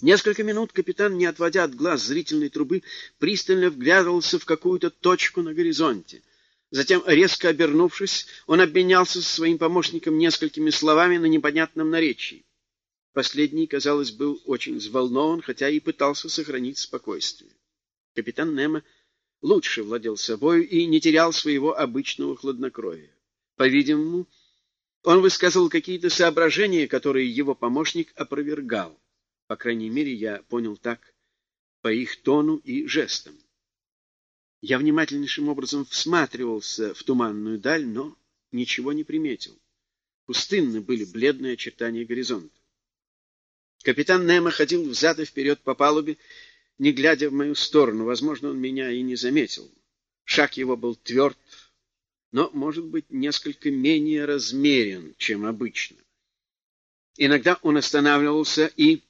Несколько минут капитан, не отводя от глаз зрительной трубы, пристально вглядывался в какую-то точку на горизонте. Затем, резко обернувшись, он обменялся со своим помощником несколькими словами на непонятном наречии. Последний, казалось, был очень взволнован, хотя и пытался сохранить спокойствие. Капитан Немо лучше владел собой и не терял своего обычного хладнокровия. По-видимому, он высказывал какие-то соображения, которые его помощник опровергал. По крайней мере, я понял так по их тону и жестам. Я внимательнейшим образом всматривался в туманную даль, но ничего не приметил. Пустынны были бледные очертания горизонта. Капитан Немо ходил взад и вперед по палубе, не глядя в мою сторону. Возможно, он меня и не заметил. Шаг его был тверд, но, может быть, несколько менее размерен, чем обычно. Иногда он останавливался и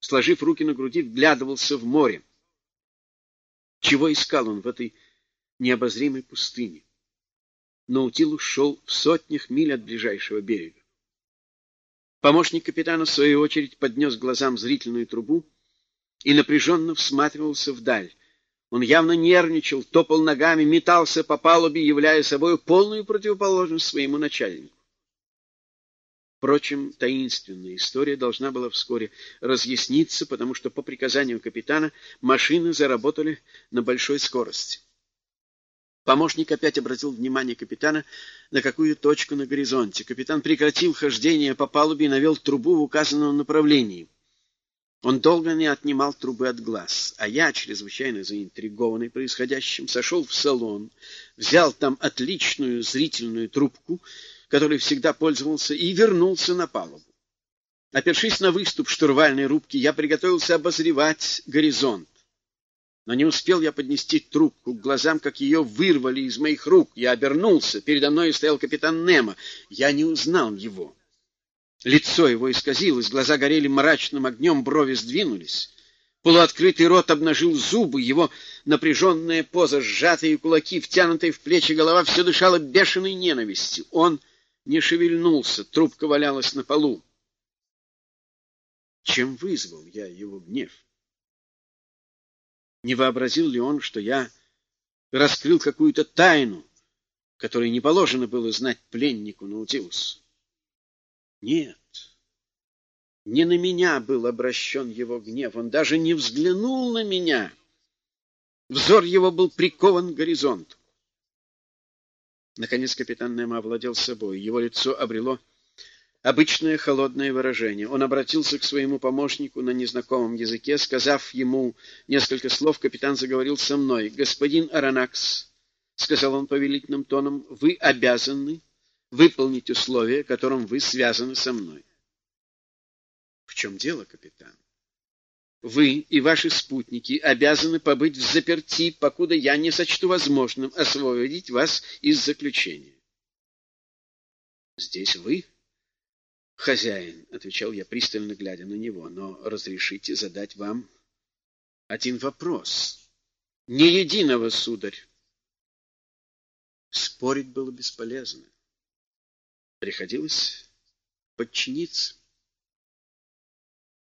сложив руки на груди, вглядывался в море. Чего искал он в этой необозримой пустыне? Наутилус шел в сотнях миль от ближайшего берега. Помощник капитана, в свою очередь, поднес глазам зрительную трубу и напряженно всматривался вдаль. Он явно нервничал, топал ногами, метался по палубе, являя собой полную противоположность своему начальнику. Впрочем, таинственная история должна была вскоре разъясниться, потому что по приказанию капитана машины заработали на большой скорости. Помощник опять обратил внимание капитана на какую точку на горизонте. Капитан прекратил хождение по палубе и навел трубу в указанном направлении. Он долго не отнимал трубы от глаз, а я, чрезвычайно заинтригованный происходящим, сошел в салон, взял там отличную зрительную трубку — которой всегда пользовался, и вернулся на палубу. Опершись на выступ штурвальной рубки, я приготовился обозревать горизонт. Но не успел я поднести трубку к глазам, как ее вырвали из моих рук. Я обернулся. Передо мной стоял капитан Немо. Я не узнал его. Лицо его исказилось, глаза горели мрачным огнем, брови сдвинулись. Полуоткрытый рот обнажил зубы, его напряженная поза, сжатые кулаки, втянутые в плечи голова, все дышало бешеной ненавистью. Он не шевельнулся, трубка валялась на полу. Чем вызвал я его гнев? Не вообразил ли он, что я раскрыл какую-то тайну, которой не положено было знать пленнику Наутилусу? Нет, не на меня был обращен его гнев, он даже не взглянул на меня. Взор его был прикован к горизонту. Наконец капитан Немо овладел собой. Его лицо обрело обычное холодное выражение. Он обратился к своему помощнику на незнакомом языке. Сказав ему несколько слов, капитан заговорил со мной. «Господин Аронакс», — сказал он повелительным тоном, — «вы обязаны выполнить условия, которым вы связаны со мной». «В чем дело, капитан?» Вы и ваши спутники обязаны побыть в заперти, покуда я не сочту возможным освободить вас из заключения. — Здесь вы, хозяин, — отвечал я, пристально глядя на него, — но разрешите задать вам один вопрос. — Ни единого, сударь. Спорить было бесполезно. Приходилось подчиниться.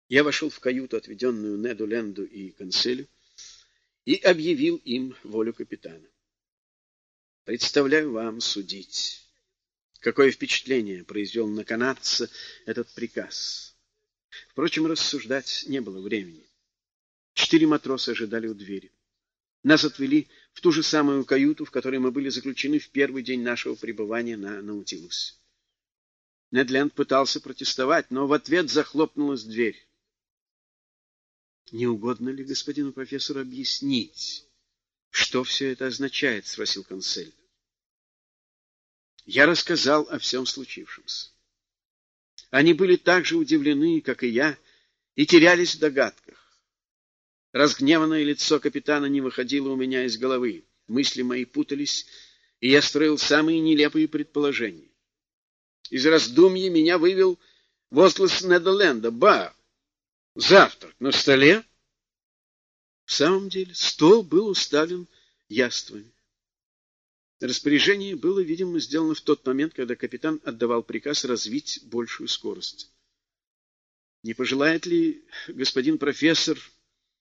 Я вошел в каюту, отведенную Неду Ленду и Конселю, и объявил им волю капитана. Представляю вам судить. Какое впечатление произвел на канадца этот приказ. Впрочем, рассуждать не было времени. Четыре матроса ожидали у двери. Нас отвели в ту же самую каюту, в которой мы были заключены в первый день нашего пребывания на Наутилусе. Недленд пытался протестовать, но в ответ захлопнулась дверь. Не угодно ли господину профессору объяснить, что все это означает? — спросил консель. Я рассказал о всем случившемся. Они были так же удивлены, как и я, и терялись в догадках. Разгневанное лицо капитана не выходило у меня из головы. Мысли мои путались, и я строил самые нелепые предположения. Из раздумья меня вывел возглас Недоленда. «Ба! Завтрак на столе? В самом деле стол был уставлен яствами. Распоряжение было, видимо, сделано в тот момент, когда капитан отдавал приказ развить большую скорость. Не пожелает ли господин профессор